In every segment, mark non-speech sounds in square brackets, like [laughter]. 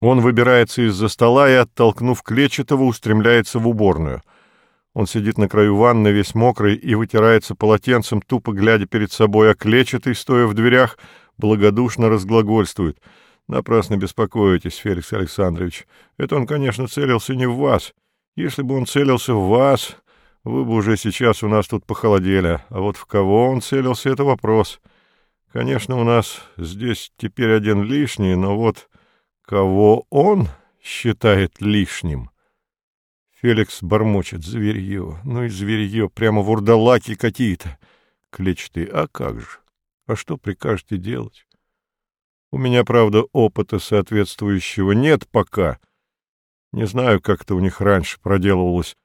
Он выбирается из-за стола и, оттолкнув Клетчатого, устремляется в уборную. Он сидит на краю ванны, весь мокрый, и вытирается полотенцем, тупо глядя перед собой, а Клетчатый, стоя в дверях, благодушно разглагольствует. «Напрасно беспокоитесь, Феликс Александрович. Это он, конечно, целился не в вас. Если бы он целился в вас, вы бы уже сейчас у нас тут похолодели. А вот в кого он целился — это вопрос. Конечно, у нас здесь теперь один лишний, но вот кого он считает лишним? Феликс бормочет. Зверье. Ну и зверье. Прямо вурдалаки какие-то. Клечатый. А как же? А что прикажете делать? У меня, правда, опыта соответствующего нет пока. Не знаю, как это у них раньше проделывалось.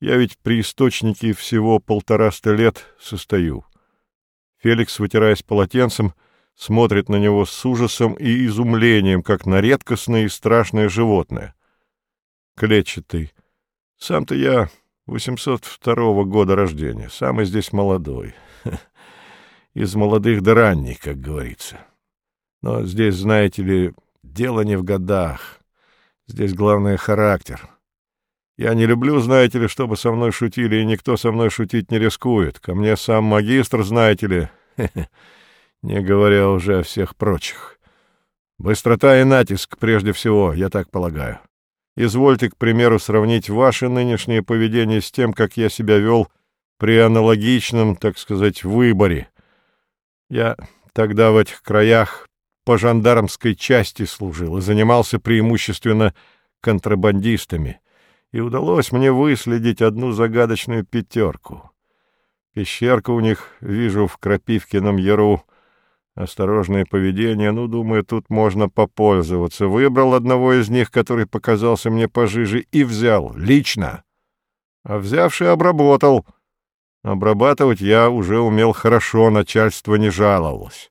Я ведь при источнике всего полтораста лет состою. Феликс, вытираясь полотенцем, смотрит на него с ужасом и изумлением, как на редкостное и страшное животное. Клетчатый. Сам-то я 802 года рождения, самый здесь молодой. [laughs] Из молодых до ранних, как говорится. Но здесь, знаете ли, дело не в годах. Здесь главное — характер. Я не люблю, знаете ли, чтобы со мной шутили, и никто со мной шутить не рискует. Ко мне сам магистр, знаете ли, [laughs] не говоря уже о всех прочих. Быстрота и натиск прежде всего, я так полагаю. Извольте, к примеру, сравнить ваше нынешнее поведение с тем, как я себя вел при аналогичном, так сказать, выборе. Я тогда в этих краях по жандармской части служил и занимался преимущественно контрабандистами — и удалось мне выследить одну загадочную пятерку. Пещерка у них, вижу, в Крапивкином яру. Осторожное поведение, ну, думаю, тут можно попользоваться. Выбрал одного из них, который показался мне пожиже, и взял, лично. А взявший обработал. Обрабатывать я уже умел хорошо, начальство не жаловалось.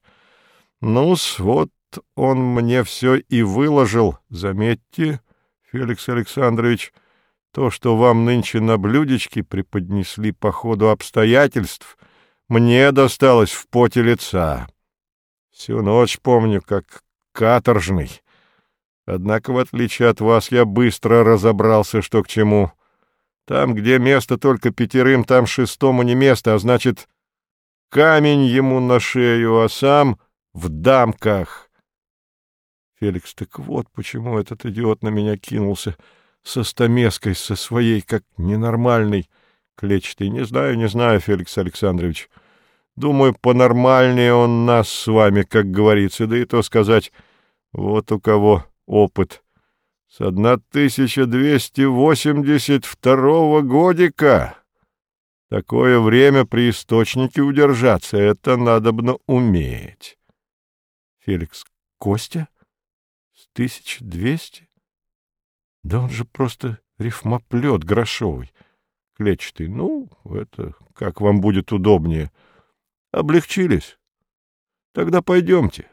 Ну-с, вот он мне все и выложил, заметьте, Феликс Александрович, — то, что вам нынче на блюдечке преподнесли по ходу обстоятельств, мне досталось в поте лица. Всю ночь помню, как каторжный. Однако, в отличие от вас, я быстро разобрался, что к чему. Там, где место только пятерым, там шестому не место, а значит, камень ему на шею, а сам в дамках. Феликс, так вот почему этот идиот на меня кинулся — со стамеской, со своей, как ненормальный, клетчатый. Не знаю, не знаю, Феликс Александрович. Думаю, понормальнее он нас с вами, как говорится, да и то сказать, вот у кого опыт. С 1282 годика. Такое время при источнике удержаться, это надобно уметь. Феликс, Костя? С 1200? Да он же просто рифмоплет грошовый, клетчатый. Ну, это как вам будет удобнее. Облегчились? Тогда пойдемте.